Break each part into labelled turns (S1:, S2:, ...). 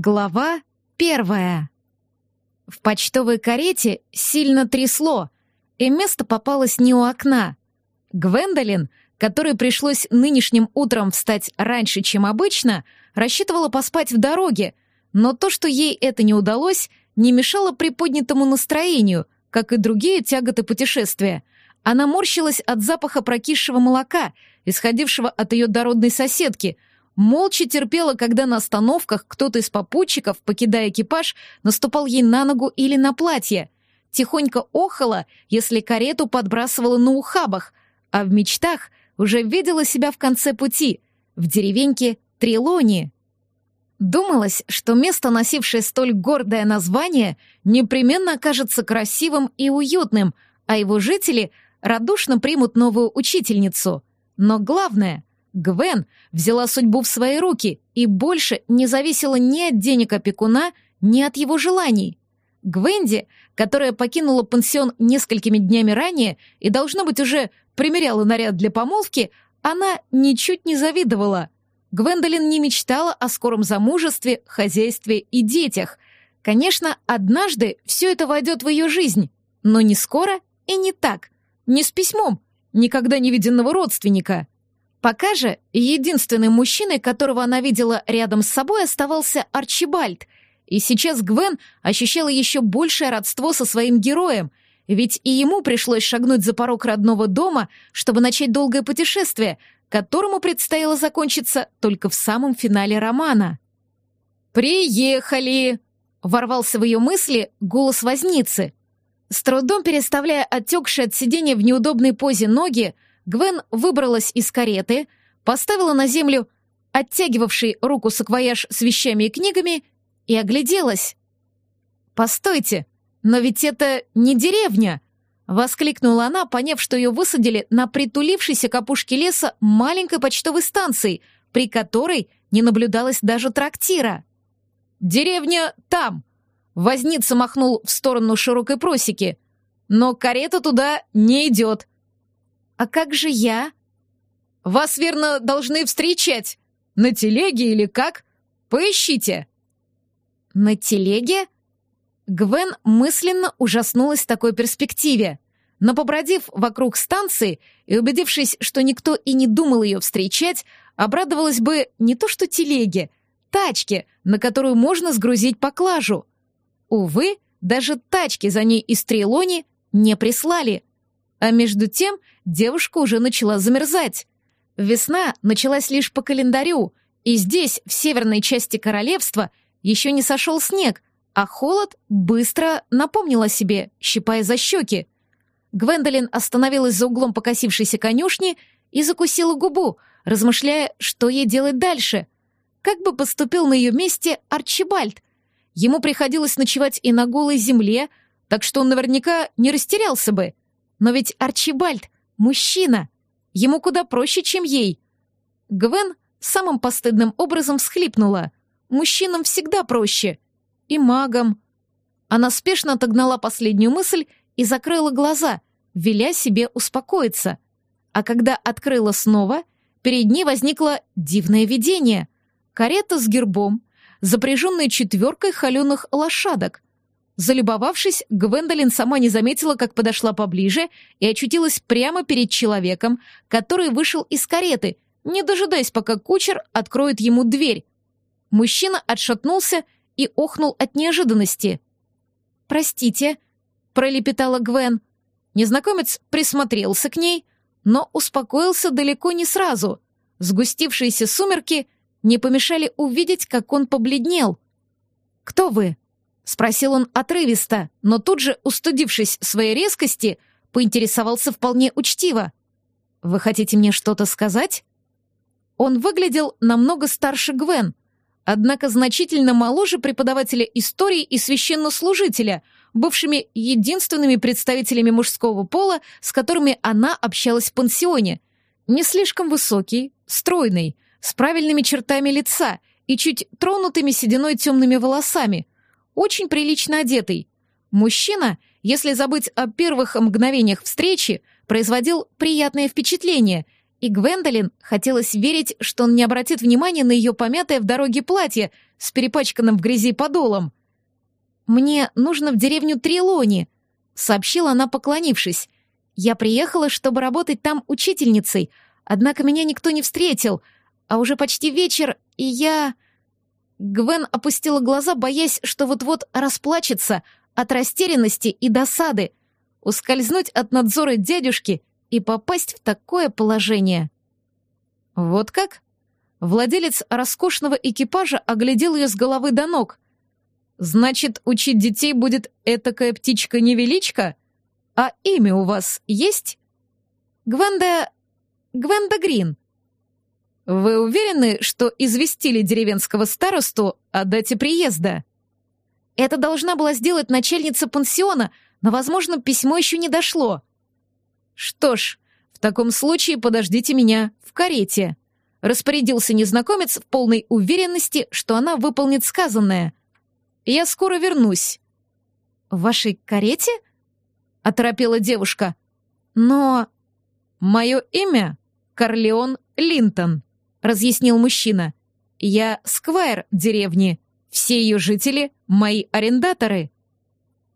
S1: Глава первая. В почтовой карете сильно трясло, и место попалось не у окна. Гвендолин, которой пришлось нынешним утром встать раньше, чем обычно, рассчитывала поспать в дороге, но то, что ей это не удалось, не мешало приподнятому настроению, как и другие тяготы путешествия. Она морщилась от запаха прокисшего молока, исходившего от ее дородной соседки — молча терпела, когда на остановках кто-то из попутчиков, покидая экипаж, наступал ей на ногу или на платье. Тихонько охала, если карету подбрасывала на ухабах, а в мечтах уже видела себя в конце пути, в деревеньке Трилони. Думалось, что место, носившее столь гордое название, непременно окажется красивым и уютным, а его жители радушно примут новую учительницу. Но главное — Гвен взяла судьбу в свои руки и больше не зависела ни от денег опекуна, ни от его желаний. Гвенди, которая покинула пансион несколькими днями ранее и, должно быть, уже примеряла наряд для помолвки, она ничуть не завидовала. Гвендолин не мечтала о скором замужестве, хозяйстве и детях. Конечно, однажды все это войдет в ее жизнь, но не скоро и не так. Не с письмом, никогда не виденного родственника. Пока же единственным мужчиной, которого она видела рядом с собой, оставался Арчибальд, и сейчас Гвен ощущала еще большее родство со своим героем, ведь и ему пришлось шагнуть за порог родного дома, чтобы начать долгое путешествие, которому предстояло закончиться только в самом финале романа. «Приехали!» — ворвался в ее мысли голос возницы. С трудом переставляя отекшие от сидения в неудобной позе ноги, Гвен выбралась из кареты, поставила на землю оттягивавший руку саквояж с вещами и книгами и огляделась. «Постойте, но ведь это не деревня!» — воскликнула она, поняв, что ее высадили на притулившейся к леса маленькой почтовой станции, при которой не наблюдалось даже трактира. «Деревня там!» — возница махнул в сторону широкой просеки. «Но карета туда не идет. «А как же я?» «Вас, верно, должны встречать. На телеге или как? Поищите». «На телеге?» Гвен мысленно ужаснулась такой перспективе. Но побродив вокруг станции и убедившись, что никто и не думал ее встречать, обрадовалась бы не то что телеге, тачке, на которую можно сгрузить поклажу. Увы, даже тачки за ней из Трилони не прислали. А между тем девушка уже начала замерзать. Весна началась лишь по календарю, и здесь, в северной части королевства, еще не сошел снег, а холод быстро напомнил о себе, щипая за щеки. Гвендолин остановилась за углом покосившейся конюшни и закусила губу, размышляя, что ей делать дальше. Как бы поступил на ее месте Арчибальд? Ему приходилось ночевать и на голой земле, так что он наверняка не растерялся бы. Но ведь Арчибальд — мужчина. Ему куда проще, чем ей. Гвен самым постыдным образом всхлипнула. Мужчинам всегда проще. И магам. Она спешно отогнала последнюю мысль и закрыла глаза, веля себе успокоиться. А когда открыла снова, перед ней возникло дивное видение. Карета с гербом, запряженная четверкой холеных лошадок — Залюбовавшись, Гвендолин сама не заметила, как подошла поближе и очутилась прямо перед человеком, который вышел из кареты, не дожидаясь, пока кучер откроет ему дверь. Мужчина отшатнулся и охнул от неожиданности. «Простите», — пролепетала Гвен. Незнакомец присмотрелся к ней, но успокоился далеко не сразу. Сгустившиеся сумерки не помешали увидеть, как он побледнел. «Кто вы?» Спросил он отрывисто, но тут же, устудившись своей резкости, поинтересовался вполне учтиво. «Вы хотите мне что-то сказать?» Он выглядел намного старше Гвен, однако значительно моложе преподавателя истории и священнослужителя, бывшими единственными представителями мужского пола, с которыми она общалась в пансионе. Не слишком высокий, стройный, с правильными чертами лица и чуть тронутыми сединой темными волосами — очень прилично одетый. Мужчина, если забыть о первых мгновениях встречи, производил приятное впечатление, и Гвендолин хотелось верить, что он не обратит внимания на ее помятое в дороге платье, с перепачканным в грязи подолом. «Мне нужно в деревню Трилони», — сообщила она, поклонившись. «Я приехала, чтобы работать там учительницей, однако меня никто не встретил, а уже почти вечер, и я...» Гвен опустила глаза, боясь, что вот-вот расплачется от растерянности и досады, ускользнуть от надзора дядюшки и попасть в такое положение. «Вот как?» Владелец роскошного экипажа оглядел ее с головы до ног. «Значит, учить детей будет этакая птичка-невеличка? А имя у вас есть?» «Гвенда... Гвенда Грин». «Вы уверены, что известили деревенского старосту о дате приезда?» «Это должна была сделать начальница пансиона, но, возможно, письмо еще не дошло». «Что ж, в таком случае подождите меня в карете», Распорядился незнакомец в полной уверенности, что она выполнит сказанное. «Я скоро вернусь». «В вашей карете?» — оторопела девушка. «Но...» «Мое имя — Корлеон Линтон», — разъяснил мужчина. «Я сквайр деревни. Все ее жители — мои арендаторы».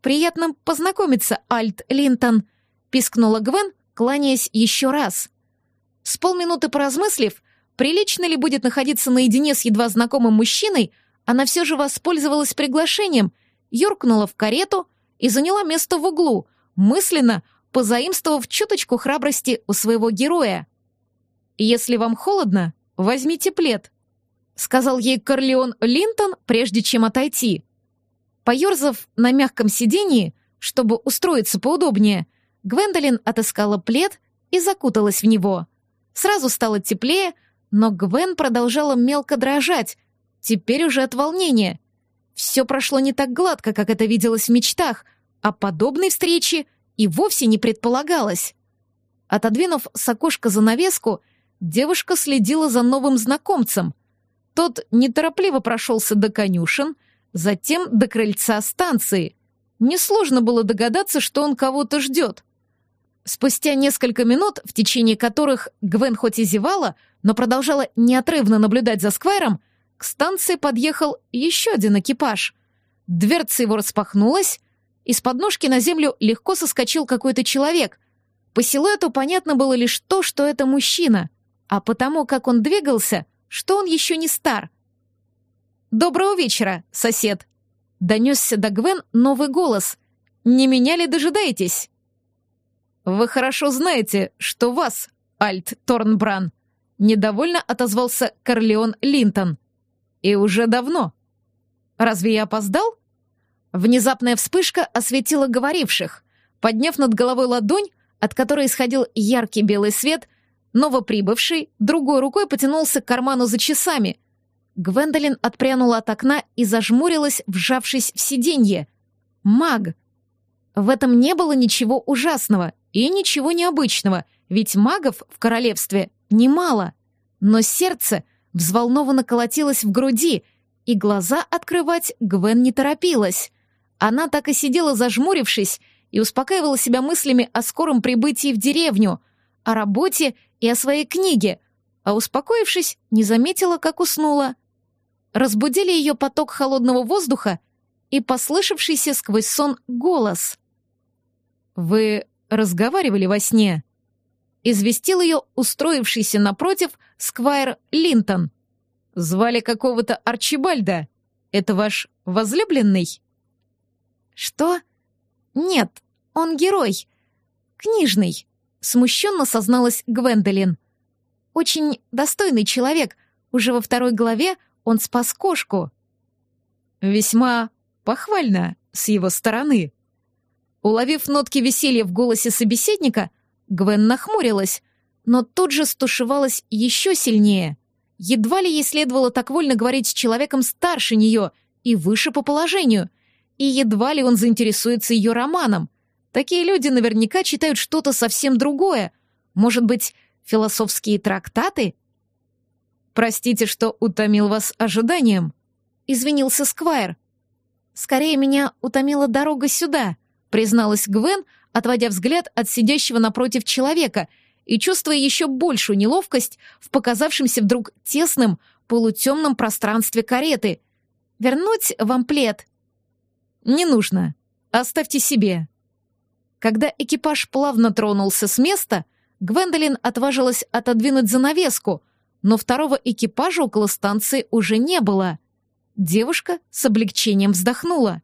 S1: «Приятно познакомиться, Альт Линтон», — пискнула Гвен, кланяясь еще раз. С полминуты поразмыслив, прилично ли будет находиться наедине с едва знакомым мужчиной, она все же воспользовалась приглашением, юркнула в карету и заняла место в углу, мысленно позаимствовав чуточку храбрости у своего героя. «Если вам холодно, возьмите плед», — сказал ей Корлеон Линтон, прежде чем отойти. Поерзав на мягком сидении, чтобы устроиться поудобнее, Гвендолин отыскала плед и закуталась в него. Сразу стало теплее, но Гвен продолжала мелко дрожать, теперь уже от волнения. Все прошло не так гладко, как это виделось в мечтах, а подобной встречи и вовсе не предполагалось. Отодвинув с окошка занавеску, девушка следила за новым знакомцем. Тот неторопливо прошелся до конюшен, затем до крыльца станции. Несложно было догадаться, что он кого-то ждет. Спустя несколько минут, в течение которых Гвен хоть и зевала, но продолжала неотрывно наблюдать за Сквайром, к станции подъехал еще один экипаж. Дверца его распахнулась, из подножки на землю легко соскочил какой-то человек. По силуэту понятно было лишь то, что это мужчина, а потому, как он двигался, что он еще не стар. «Доброго вечера, сосед!» — донесся до Гвен новый голос. «Не меня ли дожидаетесь?» «Вы хорошо знаете, что вас, Альт Торнбран», — недовольно отозвался Корлеон Линтон. «И уже давно. Разве я опоздал?» Внезапная вспышка осветила говоривших. Подняв над головой ладонь, от которой исходил яркий белый свет, новоприбывший другой рукой потянулся к карману за часами. Гвендолин отпрянула от окна и зажмурилась, вжавшись в сиденье. «Маг!» В этом не было ничего ужасного и ничего необычного, ведь магов в королевстве немало. Но сердце взволнованно колотилось в груди, и глаза открывать Гвен не торопилась. Она так и сидела зажмурившись и успокаивала себя мыслями о скором прибытии в деревню, о работе и о своей книге, а успокоившись, не заметила, как уснула. Разбудили ее поток холодного воздуха и послышавшийся сквозь сон голос — «Вы разговаривали во сне?» Известил ее устроившийся напротив Сквайр Линтон. «Звали какого-то Арчибальда. Это ваш возлюбленный?» «Что? Нет, он герой. Книжный», — смущенно созналась Гвендолин. «Очень достойный человек. Уже во второй главе он спас кошку». «Весьма похвально с его стороны», Уловив нотки веселья в голосе собеседника, Гвен нахмурилась, но тут же стушевалась еще сильнее. Едва ли ей следовало так вольно говорить с человеком старше нее и выше по положению, и едва ли он заинтересуется ее романом. Такие люди наверняка читают что-то совсем другое. Может быть, философские трактаты? «Простите, что утомил вас ожиданием», — извинился Сквайр. «Скорее меня утомила дорога сюда», призналась Гвен, отводя взгляд от сидящего напротив человека и чувствуя еще большую неловкость в показавшемся вдруг тесном, полутемном пространстве кареты. Вернуть вам плед?»
S2: «Не нужно. Оставьте себе». Когда экипаж плавно тронулся с места, Гвендолин отважилась отодвинуть занавеску, но второго экипажа около станции уже не было. Девушка с облегчением вздохнула.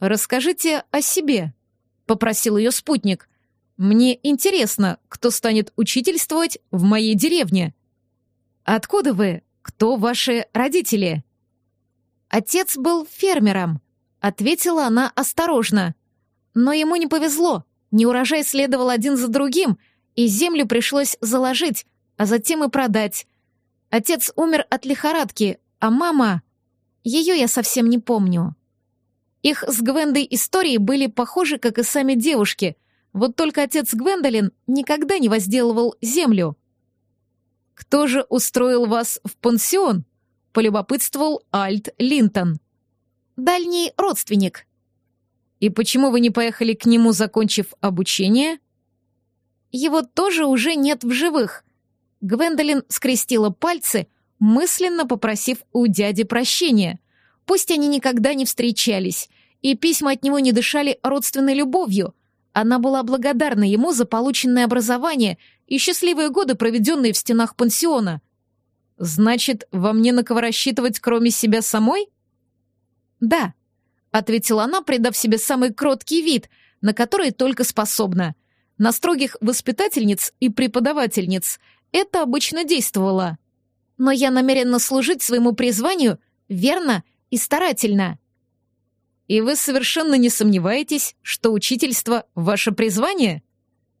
S2: «Расскажите о себе», — попросил ее спутник. «Мне интересно, кто станет учительствовать в моей деревне». «Откуда вы? Кто ваши родители?»
S1: «Отец был фермером», — ответила она осторожно. «Но ему не повезло. Неурожай следовал один за другим, и землю пришлось заложить, а затем и продать. Отец умер от лихорадки, а мама... Ее я совсем не помню». Их с Гвендой истории были похожи, как и сами девушки, вот только отец Гвендолин никогда не возделывал землю.
S2: «Кто же устроил вас в пансион?» — полюбопытствовал Альт Линтон.
S1: «Дальний родственник».
S2: «И почему вы не поехали к нему, закончив обучение?»
S1: «Его тоже уже нет в живых». Гвендолин скрестила пальцы, мысленно попросив у дяди прощения. Пусть они никогда не встречались, и письма от него не дышали родственной любовью. Она была благодарна ему за полученное образование и счастливые годы, проведенные в стенах пансиона.
S2: «Значит, вам не на кого рассчитывать, кроме себя самой?»
S1: «Да», — ответила она, придав себе самый кроткий вид, на который только способна. На строгих воспитательниц и преподавательниц это обычно действовало. «Но я намерена служить своему призванию верно и старательно».
S2: И вы совершенно не сомневаетесь, что учительство — ваше призвание?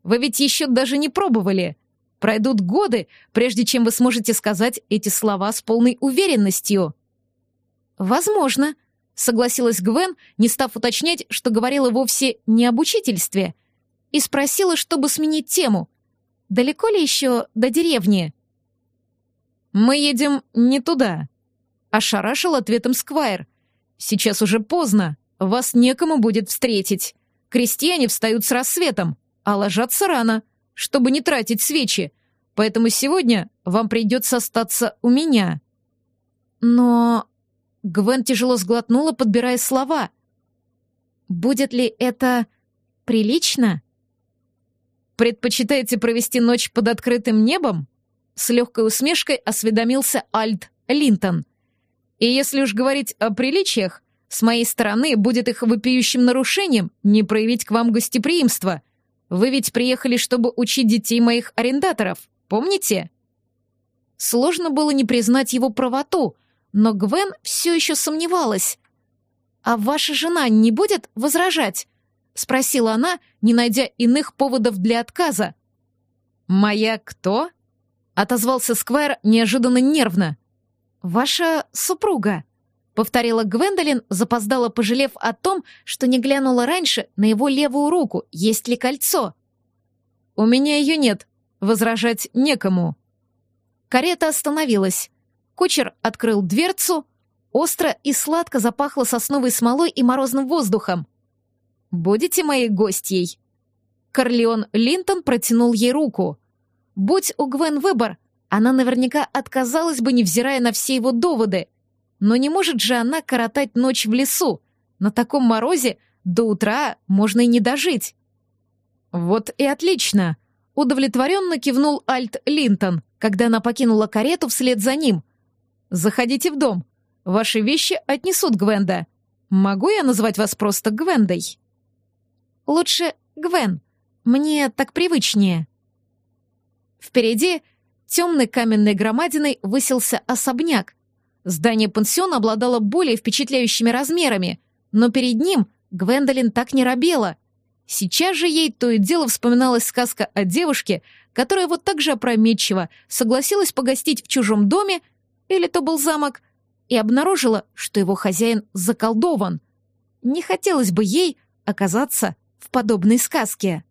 S2: Вы ведь еще даже не пробовали. Пройдут годы, прежде чем вы сможете сказать эти слова с полной уверенностью.
S1: Возможно, согласилась Гвен, не став уточнять, что говорила вовсе не об учительстве, и спросила, чтобы сменить тему. Далеко ли еще до деревни?
S2: Мы едем не туда, ошарашил ответом Сквайр. Сейчас уже поздно, вас некому будет встретить. Крестьяне встают с рассветом, а ложатся рано, чтобы не тратить свечи, поэтому сегодня вам придется остаться у меня».
S1: «Но...» Гвен тяжело сглотнула, подбирая слова. «Будет ли это прилично?»
S2: «Предпочитаете провести ночь под открытым небом?» С легкой усмешкой осведомился Альт Линтон. И если уж говорить о приличиях, с моей стороны будет их вопиющим нарушением не проявить к вам гостеприимство. Вы ведь приехали, чтобы учить детей моих арендаторов, помните?
S1: Сложно было не признать его правоту, но Гвен все еще сомневалась. «А ваша жена не будет возражать?» — спросила она, не найдя иных поводов для отказа.
S2: «Моя кто?» — отозвался Сквайр неожиданно нервно.
S1: «Ваша супруга», — повторила Гвендолин, запоздала, пожалев о том, что не глянула раньше на его левую руку, есть ли кольцо.
S2: «У меня ее нет. Возражать некому».
S1: Карета остановилась. Кучер открыл дверцу. Остро и сладко запахло сосновой смолой и морозным воздухом. «Будете моей гостьей?» Корлеон Линтон протянул ей руку. Будь у Гвен выбор, она наверняка отказалась бы, невзирая на все его доводы. Но не может же она коротать ночь в лесу. На таком морозе до утра можно и не дожить. Вот и отлично. Удовлетворенно кивнул Альт Линтон, когда она покинула карету вслед за ним. Заходите в дом. Ваши вещи отнесут Гвенда. Могу я назвать вас просто Гвендой? Лучше Гвен. Мне так привычнее. Впереди темной каменной громадиной высился особняк. Здание пансиона обладало более впечатляющими размерами, но перед ним Гвендолин так не робела. Сейчас же ей то и дело вспоминалась сказка о девушке, которая вот так же опрометчиво согласилась погостить в чужом доме, или то был замок, и обнаружила, что его хозяин заколдован. Не хотелось бы ей оказаться в подобной сказке.